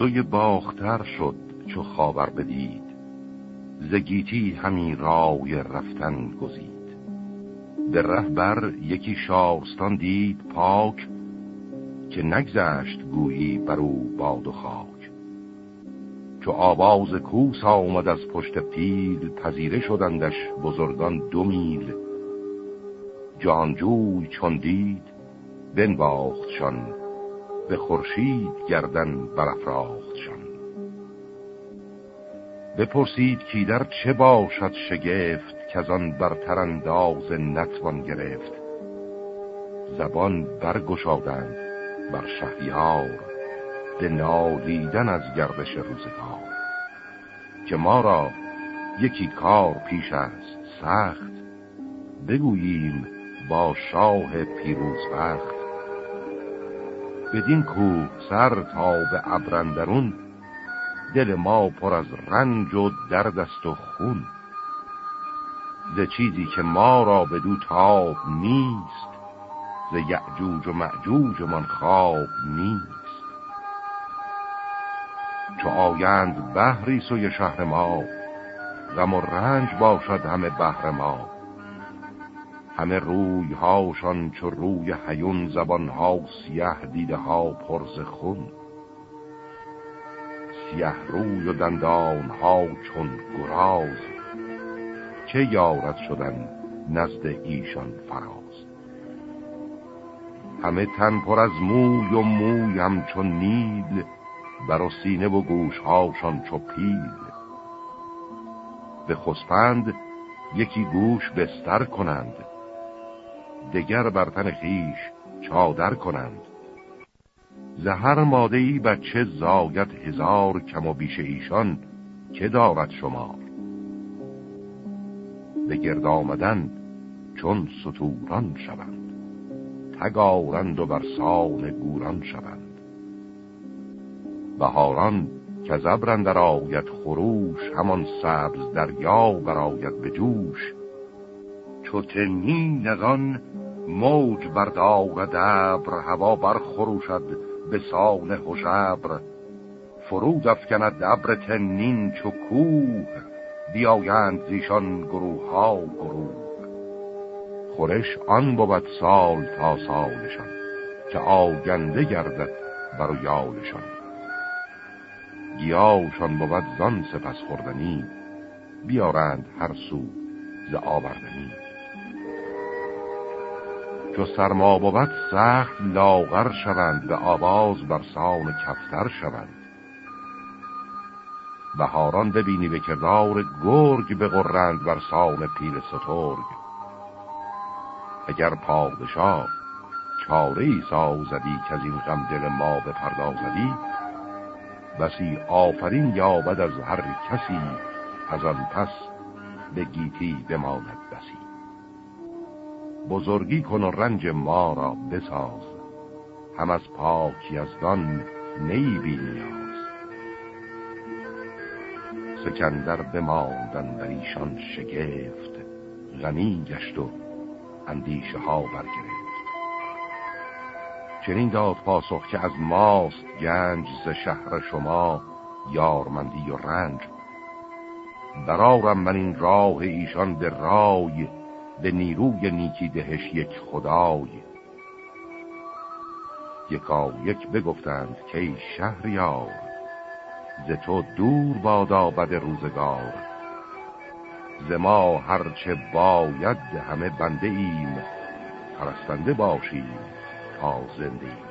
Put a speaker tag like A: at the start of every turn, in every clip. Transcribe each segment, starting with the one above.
A: سوی باختر شد چو خاور بدید. زگیتی همی رای رفتن گزید. به رهبر یکی شارستان دید پاک که نگذشت گویی بر او باد و خاک. چو آواز کوس آمد از پشت پیل پذیره شدندش بزرگان دو میل. جانجوی چون دید بنواختشان به خورشید گردن برافراختشان بپرسید کی در چه باشد شگفت که از آن برتر انداز نتوان گرفت. زبان برگشادند بر شهریار به نالیدن از گردش روزگار. که ما را یکی کار پیش است سخت بگوییم با شاه پیروز وقت. بدین کوه سر تا به ابرندرون دل ما پر از رنج و درد است و خون. ز چیزی که ما را به دو تاب نیست ز یعجوج و معجوج من خواب نیست. چو آیند بحری سوی شهر ما غم و رنج باشد همه بهر ما. همه روی هاشان چو روی حیون زبان ها سیه دیده ها پرز خون. سیه روی و دندان ها چون گراز چه یارد شدن نزد ایشان فراز. همه تن پر از موی و موی همچون نیل بر سینه و گوش هاشان چو پیل. به خسپند یکی گوش بستر کنند دگر بر تن خیش چادر کنند. زهر ماده ای بچه زاید هزار کم و بیش ایشان که دارد شما؟ به گرد آمدن چون ستوران شوند. تگارند و بر سان گوران شوند. بهاران که زبرند در آید خروش همان سبز دریا برآید به جوش. چو تنین از آن موج بردارد ابر هوا برخروشد به سان هشبر فرود افکند ابر تنین چو کوه بیایند زیشان گروه ها گروه. خورش آن بود سال تا سالشان که آگنده گردد بر یالشان. گیاوشان بود زان سپس خوردنی بیارند هر سو ز آوردنی. چو سرما بود سخت لاغر شوند به آواز بر سان کفتر شوند. بهاران ببینی به کردار گرگ بغرند بر سان پیل سترگ. اگر پادشاه چاره ای سازدی که از این غم دل ما بپردازدی بسی آفرین یابد از هر کسی از آن پس به گیتی بماند بسی. بزرگی کن و رنج ما را بساز. هم از پاک یزدان نی بی نیاز. سکندر بماندن در ایشان شگفت. غنی گشت و اندیشه ها برگرفت. چنین داد پاسخ که از ماست گنج ز شهر شما یارمندی و رنج. برارم من این راه ایشان به رای به نیروی نیکی دهش یک خدای. یکا یک بگفتند که ای شهریار ز تو دور بادا بد روزگار. ز ما هرچه باید همه بنده ایم پرستنده باشیم تا زنده ایم.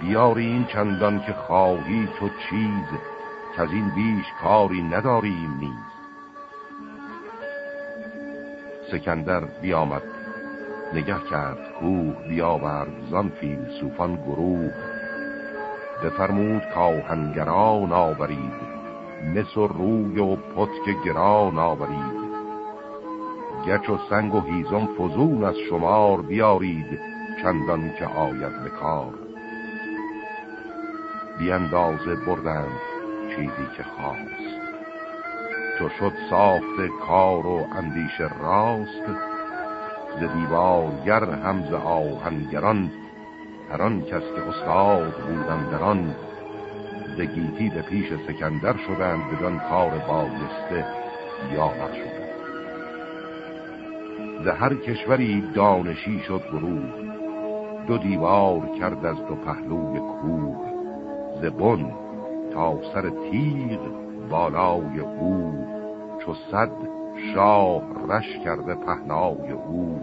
A: بیاری این چندان که خواهی تو چیز که از این بیش کاری نداریم نیز. سکندر بیامد. نگه کرد کوه بیاورد زان فیل سوفان گروه. بفرمود کاهنگران آورید مس و روی و پتک گران آورید. گچ و سنگ و هیزم فزون از شمار بیارید چندان که آید به کار. بیاندازه بردند چیزی که خواست. چو شد ساخت کار و اندیش راست. ز دیوارگر همز آهنگران هر آن کس که استاد بودم در آن. زگیتی به پیش سکندر شدند بدان کار بایسته یاور شدند. ز هر کشوری دانشی شد گروه دو دیوار کرد از دو پهلوی کوه. ز بن تا سر تیغ بالای او چو صد شاه رش کرده پهنای او.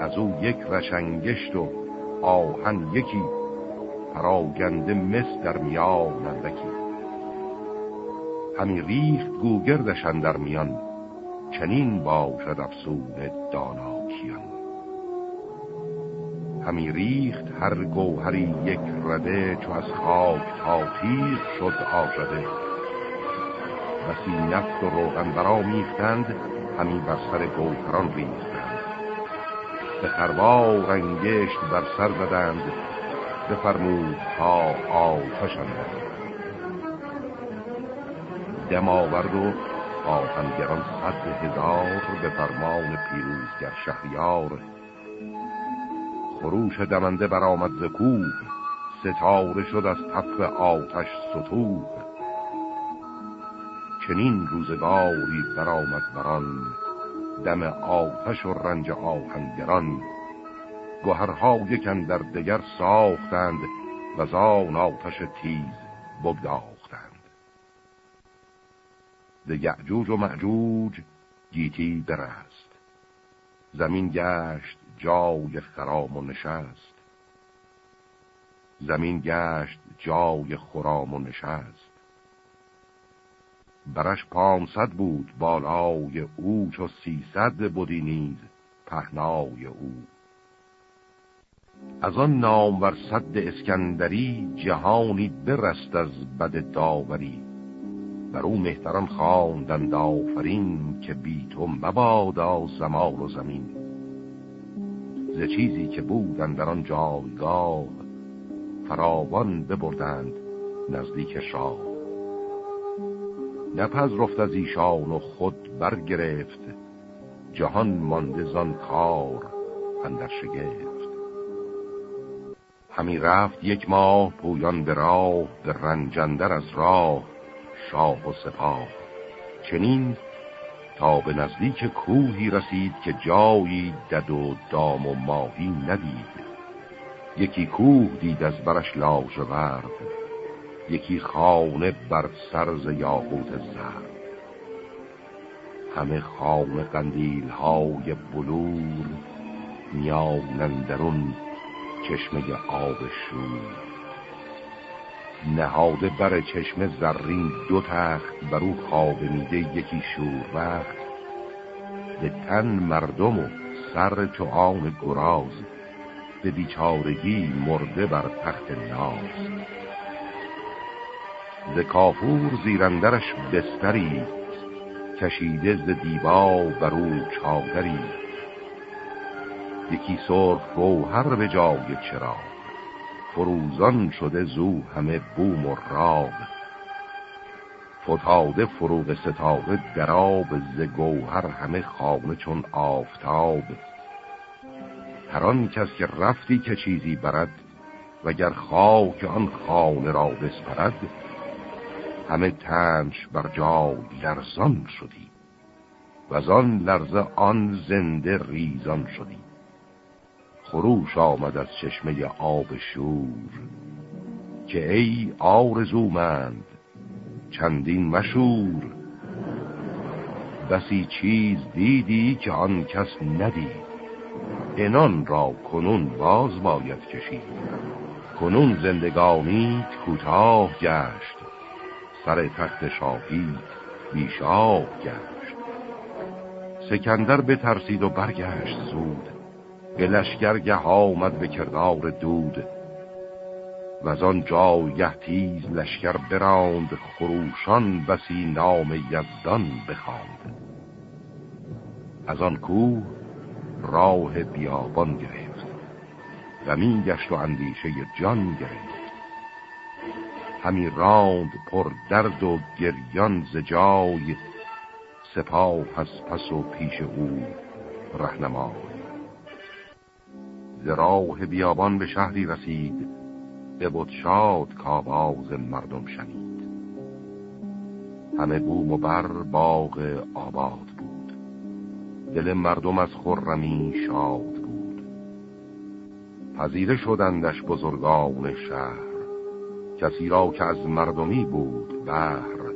A: از او یک رشنگشت و آهن یکی پراگنده مس در میان اندکی. همی ریخت گوگردشن در میان چنین باشد افسون دانا کیان همی ریخت هر گوهری یک رده چو از خاک تا تیز شد آشده بسی نفت و روغن برا میختند همی بر سر گوهران ریختند. به خربا رنگشت بر سر زدند بفرمود تا آتش دم آورد و آهنگران صد هزار به فرمان پیروزگر شهریار. خروش دمنده برآمد ز کوه ستاره شد از تف آتش ستوه. چنین روزگاری برآمد بران دم آتش و رنج آهنگران. گوهرها یکن در دگر ساختند و زان آتش تیز بگداختند ز یعجوج و معجوج گیتی برست. زمین گشت جای خرام و نشست. زمین گشت جای خرام و نشست. برش پانصد بود بالای او چو سیصد بودی نیز پهنای او. از آن نام ور صد اسکندری جهانی برست از بد داوری. بر او مهتران خواندند آفرین که بی تو مبادا زمان و زمین. ز چیزی که بودند در آن جایگاه فراوان ببردند نزدیک شاه. نپز رفت از ایشان و خود برگرفت. جهان مانده زان کار اندر شگفت. همی رفت یک ماه پویان به راه به رنجندر از راه شاه و سپاه. چنین تا به نزدیک کوهی رسید که جایی دد و دام و ماهی ندید. یکی کوه دید از برش ورد یکی خانه بر سرز یاقوت زرد. همه خانه قندیل های بلور میانندرون چشمه آب شور. نهاده بر چشم زرین دو تخت بر او خواب میده یکی شور وقت به تن مردم و سر تو آن گراز به بیچارگی مرده بر تخت ناز. ز کافور زیرندرش بستری کشیده ز دیبا بر او چادری. یکی سرخ گوهر به جای چراغ فروزان شده زو همه بوم و راب فتاده فروغ ستاره دراب ز گوهر همه خانه چون آفتاب. هر کس که رفتی که چیزی برد وگر خاک آن خانه را بسپرد همه تنش بر جای لرزان شدی. و آن لرزه آن زنده ریزان شدی. خروش آمد از چشمه آب شور که ای آرزومند چندین مشور. بسی چیز دیدی که آن کس ندید. انان را کنون باز باید کشید. کنون زندگانیت کوتاه گشت. سر تخت شاهید بیشاه گشت. سکندر بترسید و برگشت زود. به لشکرگه آمد به کردار دود. و از آن جایه تیز لشکر براند خروشان بسی نام یزدان بخواند. از آن کوه راه بیابان گرفت. زمین گشت و اندیشه جان گرفت. همی راند پر درد و گریان ز جای سپاه از پس و پیش او رهنمای. ز راه بیابان به شهری رسید بود شاد کاواز مردم شنید. همه بوم و بر باغ آباد بود. دل مردم از خرمی شاد بود. پذیره شدندش بزرگان شهر. کسی را که از مردمی بود بهر.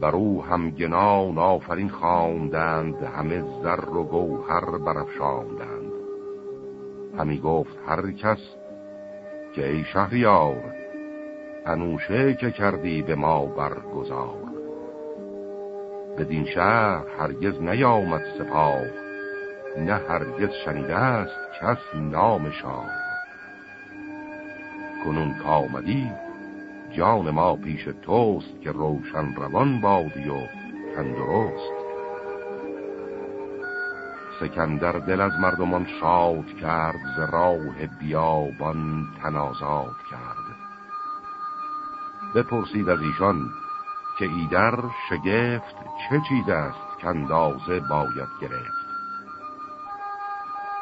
A: بر او همگنان آفرین خواندند همه زر و گوهر برافشاندند. همی گفت هر کس که ای شهریار انوشه که کردی به ما برگزار. بدین شهر هرگز نیامد سپاه نه هرگز شنیده است کس نام شاه. کنون کامدی جان ما پیش توست که روشن روان بادی و تندرست. سکندر دل از مردمان شاد کرد ز راه بیابان تنازاد کرد. بپرسید از ایشان که ایدر شگفت چه چیز است که اندازه باید گرفت.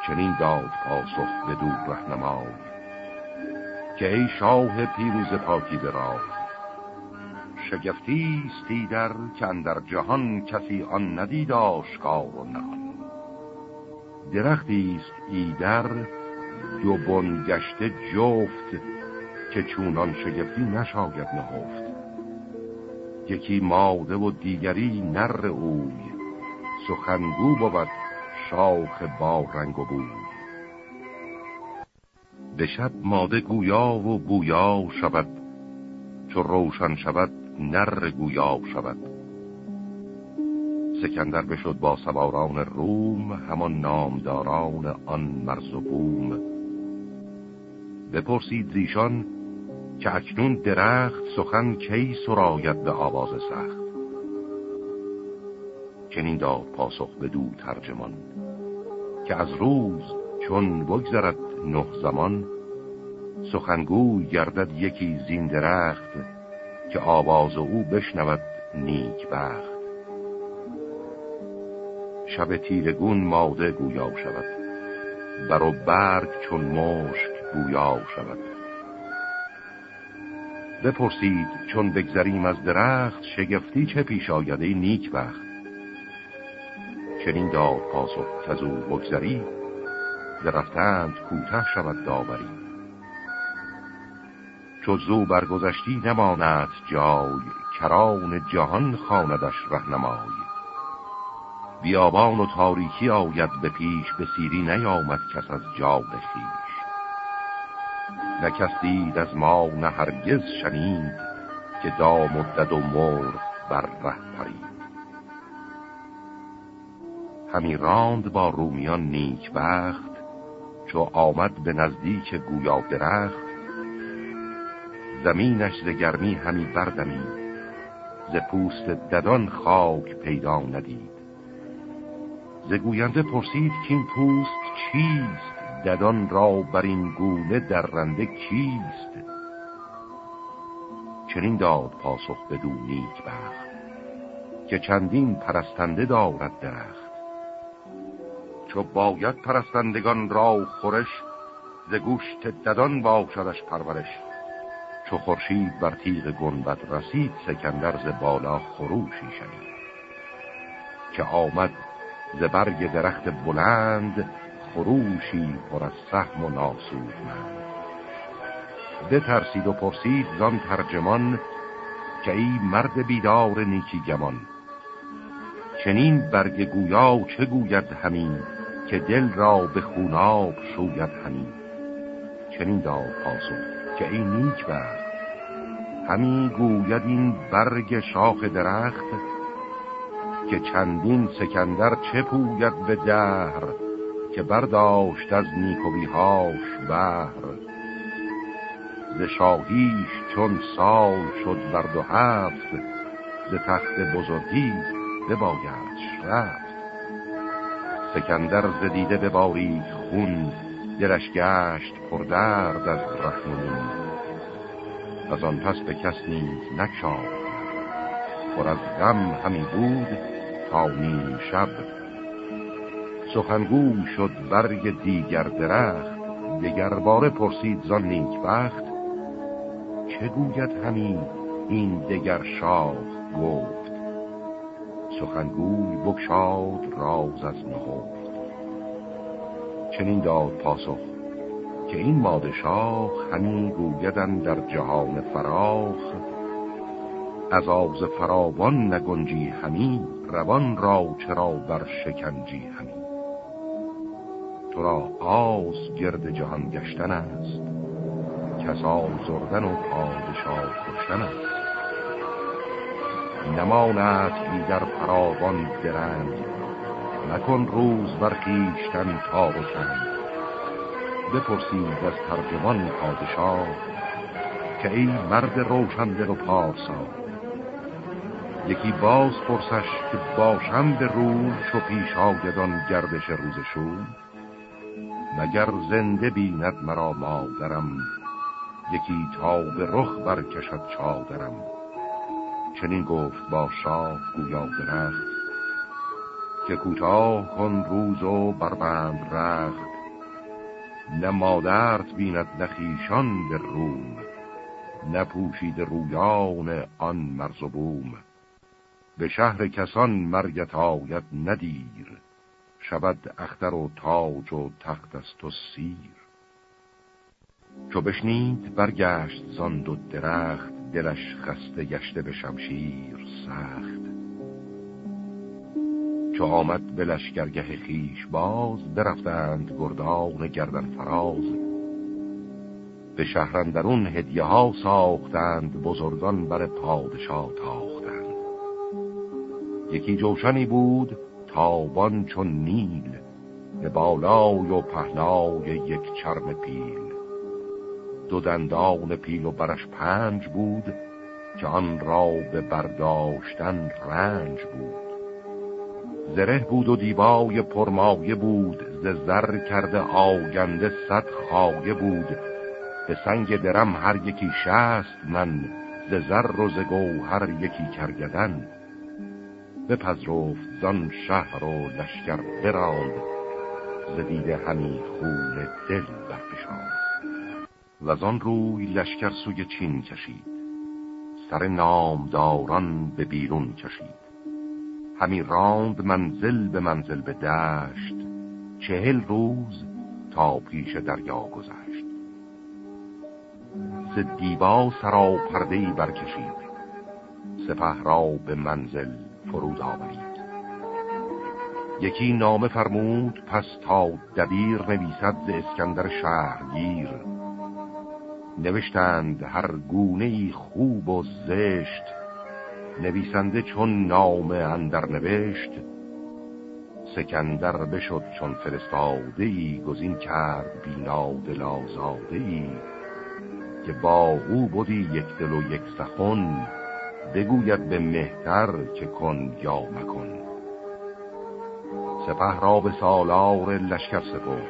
A: چنین داد پاسخ به دو رهنمای. که ای شاه پیروز پاکی راه شگفتی استی در که در جهان کسی آن ندید آشکار و نهان. درختی است ایدر دو بن گشته جفت که چونان شگفتی نشاید نهفت. یکی ماده و دیگری نر اوی سخنگو بود شاخ با رنگ و بوی. به شب ماده گویا و گویا شود. چو روشن شود نر گویا شود. سکندر بشد با سواران روم همان نامداران آن مرز و بوم. بپرسید زیشان که اکنون درخت سخن کی سراید به آواز سخت. چنین داد پاسخ به دو ترجمان که از روز چون بگذرد نه زمان سخنگو گردد یکی زین درخت که آواز او بشنود نیک بخت. شب تیرگون ماده گویا شود بر و برگ چون مشک گویا شود. بپرسید چون بگذریم از درخت شگفتی چه پیش آیده نیک بخت؟ چنین داد پاسخ که از او درفتند کوته شود داوری. چو زو برگذشتی نماند جای کران جهان خاندش رهنمای. بیابان و تاریکی آید به پیش به سیری نیامد کس از جاد خیش نکس دید از ما نه هرگز شنید که دام و دد و مرغ بر ره پرید. همی راند با رومیان نیک بخت چو آمد به نزدیک گویا درخت. زمینش ز گرمی همی بردمید. ز پوست ددان خاک پیدا ندید. ز گوینده پرسید که این پوست چیست؟ ددان را بر این گونه درنده کیست؟ چنین داد پاسخ بدو نیک بخت که چندین پرستنده دارد درخت. چو باید پرستندگان را خورش ز گوشت ددان باشدش پرورش. چو خورشید بر تیغ گنبد رسید سکندر ز بالا خروشی شنید. که آمد ز برگ درخت بلند خروشی پر از سهم و ناسود من بترسید و پرسید زان ترجمان که ای مرد بیدار نیکی گمان. چنین برگ گویا چه گوید همین که دل را به خوناب شوید همین چنین داد پاسخ که ای نیک برد همی گوید این برگ شاخ درخت که چندین سکندر چه پوید به دهر که برداشت از نیکویهاش بهر. ز شاهیش چون سال شد بر دو هفت ز تخت بزرگی ببایدش رفت سکندر زدیده به باری خون دلش گشت پردرد از رحمون از آن پس به کس نیز نکشاد پر از غم همی بود تا نیم شب. سخنگو شد برگ دیگر درخت دگر باره پرسید زان نیک وقت چه گوید همین این دگر شاه گفت؟ سخنگوی بکشاد راز از نهفت. چنین داد پاسخ که این مادشاه همین گویدن در جهان فراخ از آز فراوان نگنجی همی روان را چرا بر شکنجی همی. تو را آز گرد جهان گشتن است کسا زردن و پادشاه کشتن است. نماند بی در فراوان درند نکن روز برخیشتن تا و چند بپرسید از ترجمان پادشاه که ای مرد روشن دل و پارسا یکی باز پرسش که باشم به روز چو پیش آگدان گردش روز شون مگر زنده بیند مرا مادرم یکی تا به رخ برکشد چادرم. چنین گفت با شاه گویا درخت که کوتاه کن روز و بربند رخت نه مادرت بیند نخیشان به روم نپوشید رویان آن مرز و بوم. به شهر کسان مرگت آید ندیر شود اختر و تاج و تخت است و سیر. چو بشنید برگشت زاند و درخت دلش خسته گشته به شمشیر سخت. چو آمد به لشگرگه خیش باز برفتند گردان گردن فراز. به شهرندرون هدیه ها ساختند بزرگان بر پادشاه تاختند. یکی جوشنی بود تابان چون نیل به بالای و پهنای یک چرم پیل. دو دندان پیل و برش پنج بود که آن را به برداشتن رنج بود. زره بود و دیبای پرمایه بود ز زر کرده آگنده صد خایه بود. به سنگ درم هر یکی شست من ز زر و ز گوهر یکی کرگدن. بپذرفت زان شهر و لشکر براند ز دیده همی خون دل برفشاند. و آن روی لشکر سوی چین کشید. سر نامداران به بیرون کشید. همی راند منزل به منزل به دشت چهل روز تا پیش دریا گذشت. ز دیبا سرا پردهی برکشید. سپه را به منزل فرود آورید. یکی نامه فرمود پس تا دبیر نویسد ز اسکندر شهرگیر. نوشتند هر گونه خوب و زشت نویسنده چون نامه اندر نوشت سکندر بشد چون فرستاده ای گزین کرد بینا دل آزاده ای که با او بودی یک دل و یک سخن بگوید به مهتر که کن یا مکن. سپه را به سالار لشکر سپرد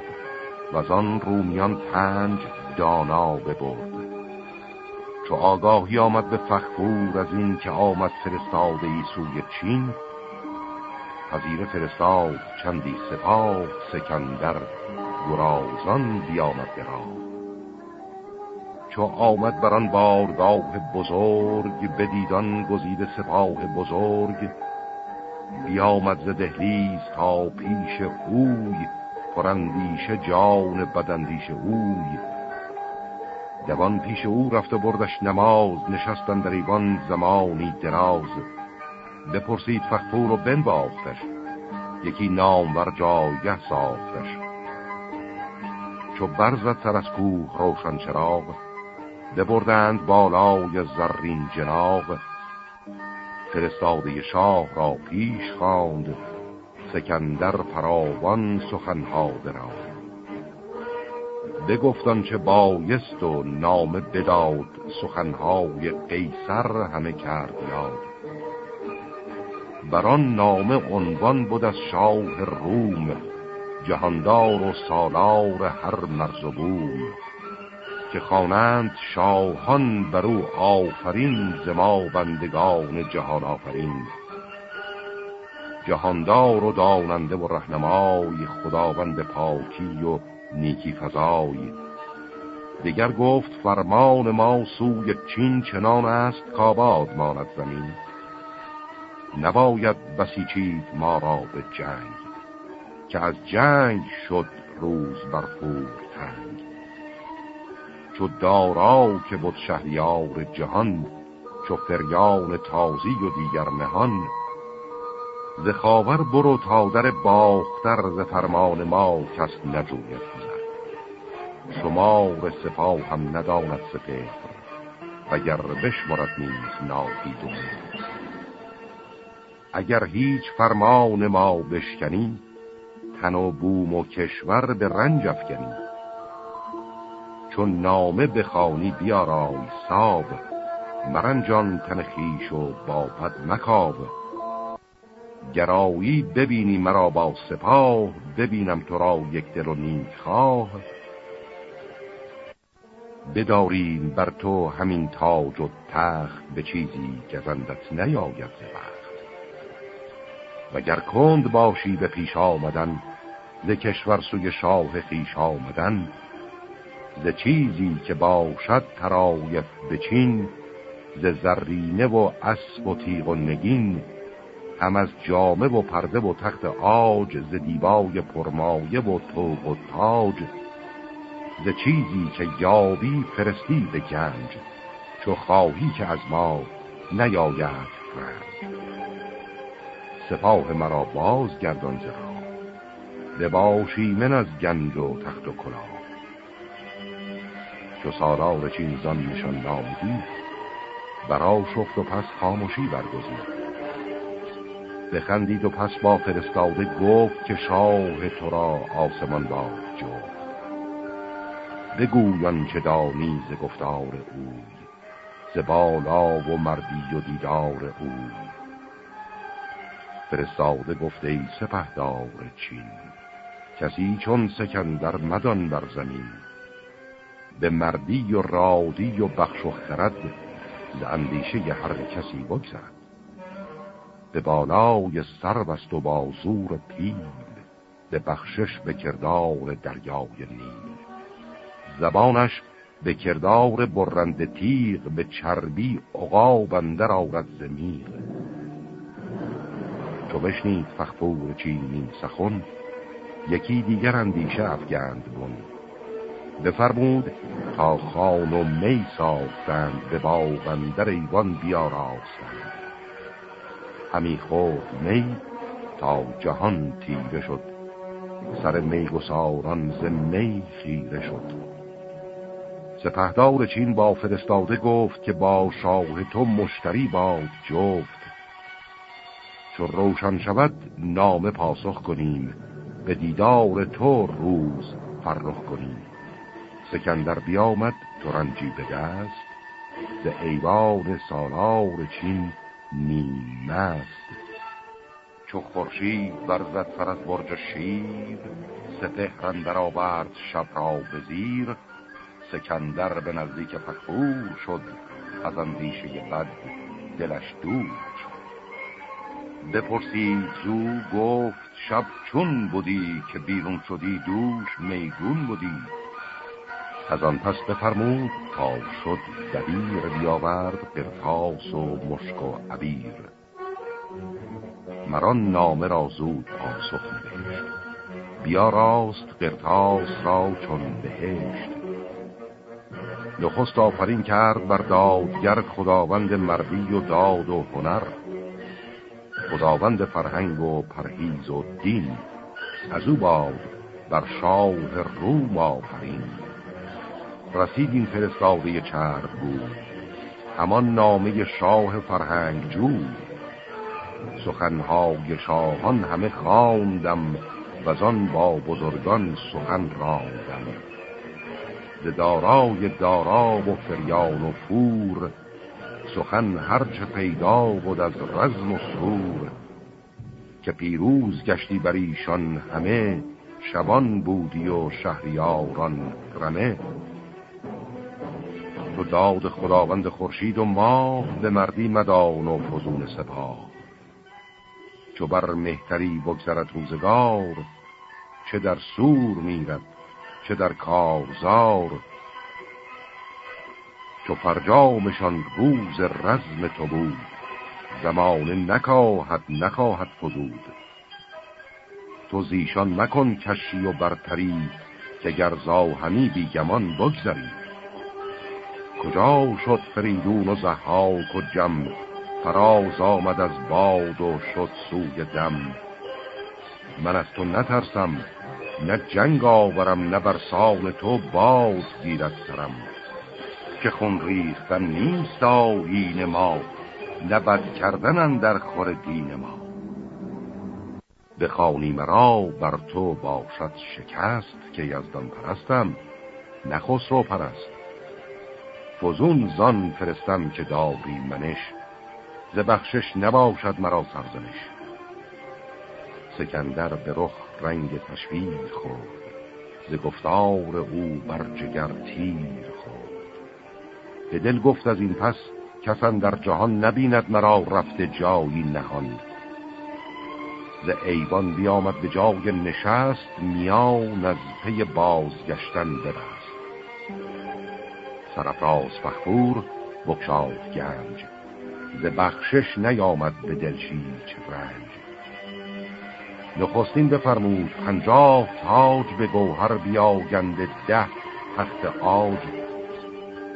A: و آن رومیان پنج دانا ببرد. چو آگاهی آمد به فخفور از این که آمد فرستاده ای سوی چین پذیر فرستاد چندی سپاه سکندر گرازان بیامد برا چو آمد بر آن بارگاه بزرگ بدیدان گزیده سپاه بزرگ بیامد ز دهلیز تا پیش اوی پرندیش جان بدندیش اوی. دوان پیش او رفت و بردش نماز نشستن در ایوان زمانی دراز. بپرسید فخفور و بنواختش یکی نام ور جایگه ساختش. چو برزد سر از کوه روشن چراغ ببردند بالای زرین جناغ فرستاده شاه را پیش خواند سکندر فراوان سخنها دراند بگفتان چه بایست و نامه بداد سخنهای قیصر همه کرد یاد. بران نامه عنوان بود از شاه روم جهاندار و سالار هر مرز و بوم. که خوانند شاهان بر او آفرین زما بندگان جهان آفرین. جهاندار و داننده و رهنمای خداوند پاکی و نیکی فضای. دیگر گفت فرمان ما سوی چین چنان است کاباد ماند زمین. نباید بسیچید ما را به جنگ که از جنگ شد روز برفور تنگ. چو دارا که بود شهریار جهان چو فریان تازی و دیگر مهان ز خاور برو تا در باختر ز فرمان ما کس نجوید. گذر شمار سپاه هم نداند سپهر وگر بشمرد نیز ناهید و اگر هیچ فرمان ما بشکنی تن و بوم و کشور به رنج افکنی. چون نامه بخانی بیارای ساب مرنجان تن خیش و باپد مکاب گرایی ببینی مرا با سپاه ببینم تو را یک دل و نیک خواه. بداریم بر تو همین تاج و تخت به چیزی که زندت نیاید وقت وگر کند باشی به پیش آمدن ز کشور سوی شاه خیش آمدن ز چیزی که باشد ترایف به چین ز زرینه و اسب و تیغ و نگین هم از جامه و پرده و تخت آج ز دیبای پرمایه و توق و تاج. ز چیزی که یابی فرستی به گنج چو خواهی که از ما نیاید رنج سپاه مرا باز گردان زرا بباشی من از گنج و تخت و کلاه. چو سالار چینزان نشان نامدی برا شفت و پس خاموشی برگزید. بخندید و پس با فرستاده گفت که شاه تو را آسمان با جفت. بگویان چه دانی ز گفتار اوی ز بالا و مردی و دیدار اوی. فرستاده گفته ای سپهدار چین کسی چون سکندر مدان بر زمین. به مردی و رادی و بخش و خرد ز اندیشه هر کسی بگذرد به بالای سر بست و با زور پیل به بخشش به کردار دریای نیل. زبانش به کردار برند تیغ به چربی عقاب اندر آورد زمیر چو بشنید فخفور چینین سخن یکی دیگر اندیشه افگند بون بفرمود تا خان و می ساختند به باغ اندر ایوان بیاراستند. همی خورد می تا جهان تیره شد. سر میگساران ز می خیره شد. سپهدار چین با فرستاده گفت که با شاه تو مشتری باد جفت. چون روشن شود نامه پاسخ کنیم. به دیدار تو روز فرخ کنیم. سکندر بیامد ترنجی به دست. ز ایوان سالار چین نیم مست چو خورشید برزد فر از برج شیر سپهر اندر آورد شب را به زیر. سکندر به نزدیک فخور شد از اندیشه بد دلش دور شد. بپرسید زو گفت شب چون بودی که بیرون شدی دوش میگون بودی؟ از آن پس بفرمود تا شد دبیر بیاورد قرتاس و مشک و عبیر. مران نامه را زود پاسخ نوشت بیا راست قرتاس را چون بهشت. نخست آفرین کرد بر دادگر خداوند مردی و داد و هنر. خداوند فرهنگ و پرهیز و دین. از او باد بر شاه روم آفرین. رسید این فرستاده چرب بود همان نامه شاه فرهنگ جود سخنهای شاهان همه خواندم و آن با بزرگان سخن راندم. ز دارای دارا و فریان و فور سخن هرچه پیدا بود از رزم و سرور. که پیروز گشتی بر ایشان همه شبان بودی و شهریاران رمه. تو داد خداوند خورشید و ماه به مردی مدان و فزون سپاه. چو بر مهتری بگذرد روزگار چه در سور میرد چه در کارزار. چو فرجامشان روز رزم تو بود زمان نکاهد نخواهد فزود. تو زیشان مکن کشی و برتری که گر زاهمی بیگمان بگذری. کجا شد فریدون و زحاک و جم؟ فراز آمد از باد و شد سوی دم. من از تو نترسم نه جنگ آورم نه بر سال تو باز گیرد سرم. که خون ریختن نیست آیین ما نه بد کردن در خور دین ما. بخوانی مرا بر تو باشد شکست که یزدان پرستم نه خسرو پرست. فزون زان فرستم که داری منش ز بخشش نباشد مرا سرزنش. سکندر به رخ رنگ تشویر خورد ز گفتار او بر جگر تیر خورد. به دل گفت از این پس کسان در جهان نبیند مرا رفته جایی نهان. ز ایوان بیامد به جای نشست میان از پی بازگشتن برست سرفراز فخور بکشاد گنج. ز بخشش نیامد به دلشیچ رنج. نخستین بفرمود پنجاه تاج به گوهر بیاگنده ده تخت آج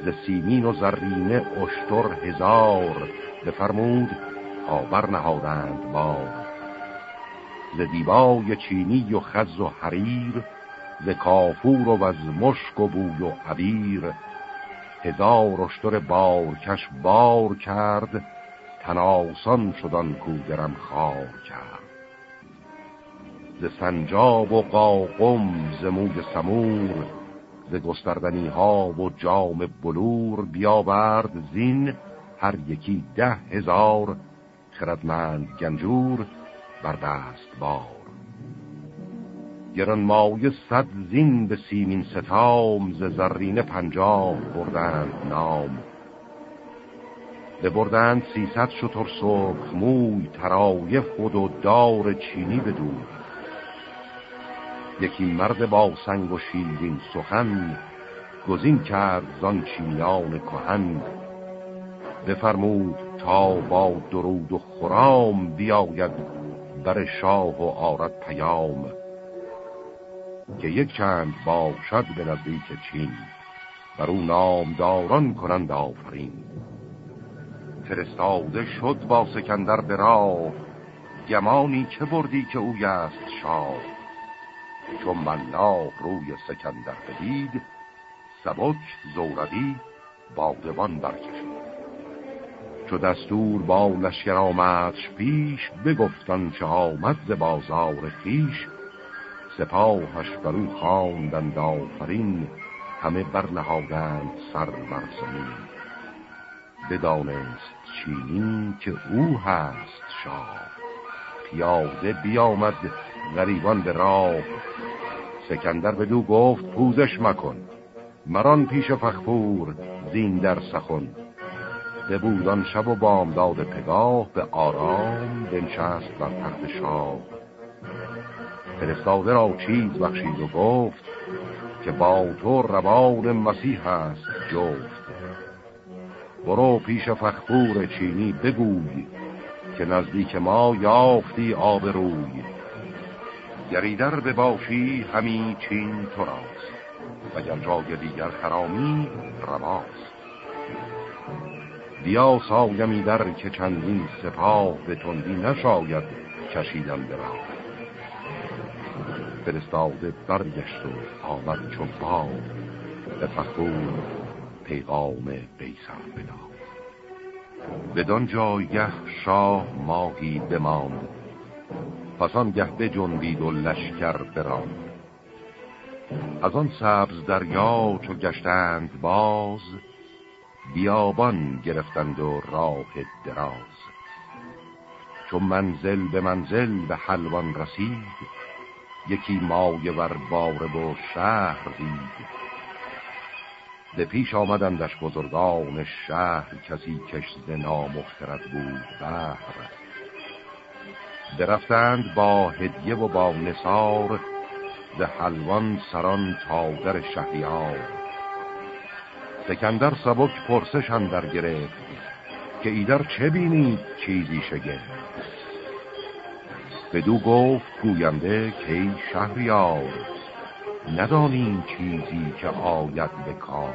A: ز سیمین و زرینه اشتر هزار بفرمود تا برنهادند بار. ز دیبای چینی و خز و حریر ز کافور و از مشک و بوی و عبیر هزار اشتر بارکش بار کرد تناسان شدن کودرم خار کرد. ز سنجاب و قاقم ز موی سمور ز گستردنی ها و جام بلور بیاورد زین هر یکی ده هزار خردمند گنجور بر دست بار. گران مایه صد زین به سیمین ستام ز زرین پنجاه بردند نام. بردند سیصد شتر سرخ موی ترایف خود و دار چینی بدون یکی مرد با سنگ و شیرین سخن گزین کرد زان چینیان کهن. بفرمود تا با درود و خرام بیاید بر شاه و آرد پیام. که یک چند باشد به نزدیک چین بر او نامداران کنند آفرین. فرستاده شد با سکندر به راه گمانی چه بردی که او است شاه؟ چون ملاق روی سکندر بدید سبک زوردی بادبان برکشید. چو دستور با لشکر آمدش پیش بگفتن چه آمد ز بازار خیش سپاهش بر او خواندند آفرین همه برنهادند سر بر زمین. بدانست چینی که او هست شاه. پیاده بیامد غریبان به راه. سکندر بدو گفت پوزش مکن. مران پیش فخفور زین در سخن. بودان شب و بامداد پگاه به آرام بنشست بر تخت شاه. فرستاده را چیز بخشید و گفت که با تو روان مسیح است جفت. برو پیش فخبور چینی بگوی که نزدیک ما یافتی آب روی. گریدر به باشی همی چین تو راست و جای دیگر خرامی رواست. بیا سایمی در که چندین سپاه به تندی نشاید کشیدن به راه. فرستاده برگشت و آمد چون باد به فخور پیغام بیسر بداد. بدان جایگه شاه ماهی بماند. پس آنگه بجنبید و لشکر براند. از آن سبز دریا چو گشتند باز بیابان گرفتند و راه دراز. چون منزل به منزل به حلوان رسید یکی مایه ور باره و شهر دید. به پیش آمدندش بزرگان شهر کسی کش ز نام بود بهر. برفتند با هدیه و با نصار ز حلوان سران تا در شهریار. سکندر سبک پرسش در گرفت که ایدر چه بینید چیزی شگفت. بدو گفت گوینده که ای شهریار. ندانیم چیزی که آید به کار.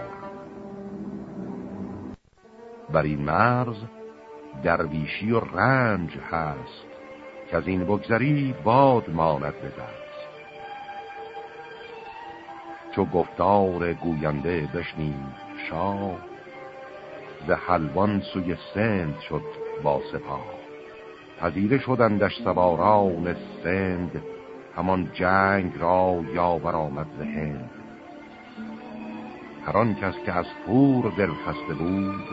A: بر این مرز درویشی و رنج هست که از این بگذری باد ماند به چو گفتار گوینده بشنیم شاه ز حلوان سوی سند شد با سپاه. پذیره شدندش سواران سند همان جنگ را یاور آمد ز هند. هر کس که از پور دل خسته بود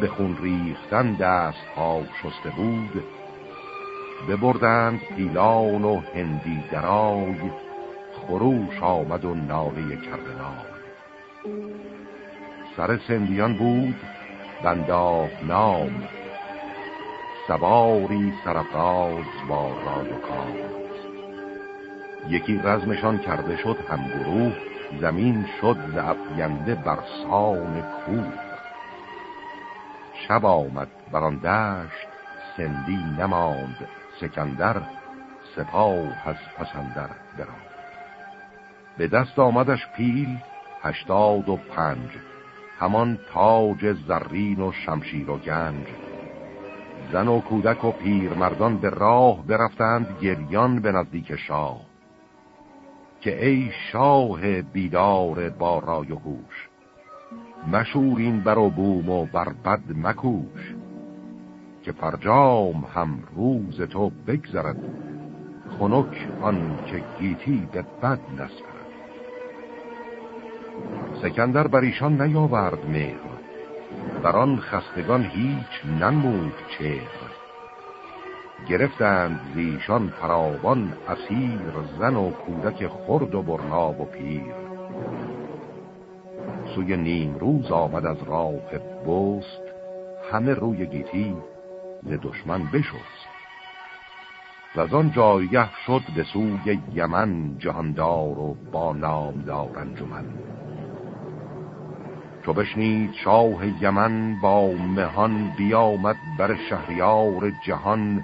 A: به خون ریختن دست ها شسته بود ببردند پیلان و هندی درای خروش آمد و ناله کردنای سر سندیان بود بنداه نام سواری سرفراز با رای و کام یکی رزمشان کرده شد هم گروه زمین شد زفینده بر سان کوه. شب آمد بر آن دشت سندی نماند سکندر سپاه از پسندر براند. به دست آمدش پیل هشتاد و پنج همان تاج زرین و شمشیر و گنج. زن و کودک و پیرمردان به راه برفتند گریان به نزدیک شاه که ای شاه بیدار با رای و هوش مشور این بر و بوم و بر بد مکوش که فرجام هم روز تو بگذرد خنک آن که گیتی به بد نسپرد. سکندر بر ایشان نیاورد مهر بر آن خستگان هیچ ننمود چهر. گرفتند زیشان فراوان اسیر زن و کودک خرد و برناب و پیر. سوی نیم روز آمد از راه بست همه روی گیتی ز دشمن بشست. و از آن جایگه شد به سوی یمن جهاندار و با نامدار انجمن. چو بشنید شاه یمن با مهان بیامد بر شهریار جهان.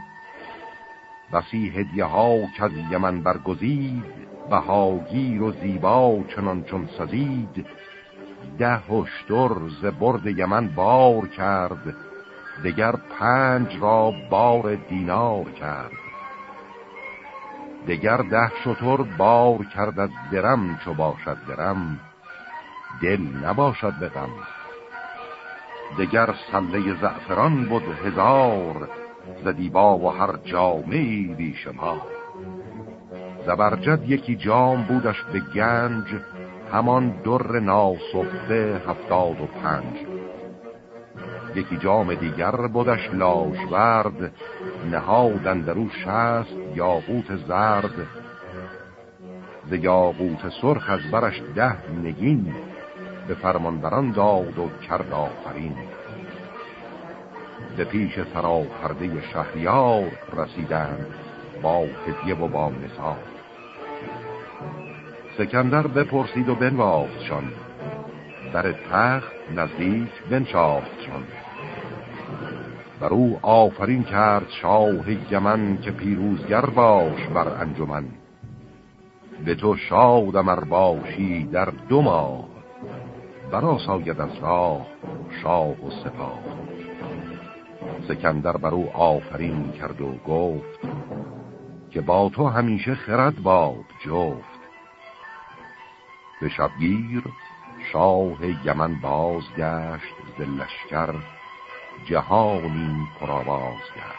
A: بسی هدیه ها که از یمن برگزید بهاگیر و زیبا چنان چون سزید. ده هشتر ز برد یمن بار کرد دگر پنج را بار دینار کرد. دگر ده شتر بار کرد از درم چو باشد درم. دل نباشد به غم. دگر سله زعفران بود هزار زدیبا و هر جامعی بیشمار زبرجد یکی جام بودش به گنج همان در ناسفته هفتاد و پنج. یکی جام دیگر بودش لاژورد نهادن درو شست یاقوت زرد. ز یاقوت سرخ از برش ده نگین به فرمانبران داد و کرد آفرین. به پیش سراپرده شهریار رسیدند با هدیه و با نثار سکندر بپرسید و بنواختشان در تخت نزدیک بنشاختشان بر او آفرین کرد شاه یمن که پیروزگر باش بر انجمن. به تو شادم ار باشی در دو ماه. برا ساید از راه شاه و سپاه. سکندر بر او آفرین کرد و گفت که با تو همیشه خرد باد جفت. به شبگیر شاه یمن بازگشت ز لشکر جهانی پرآواز گشت.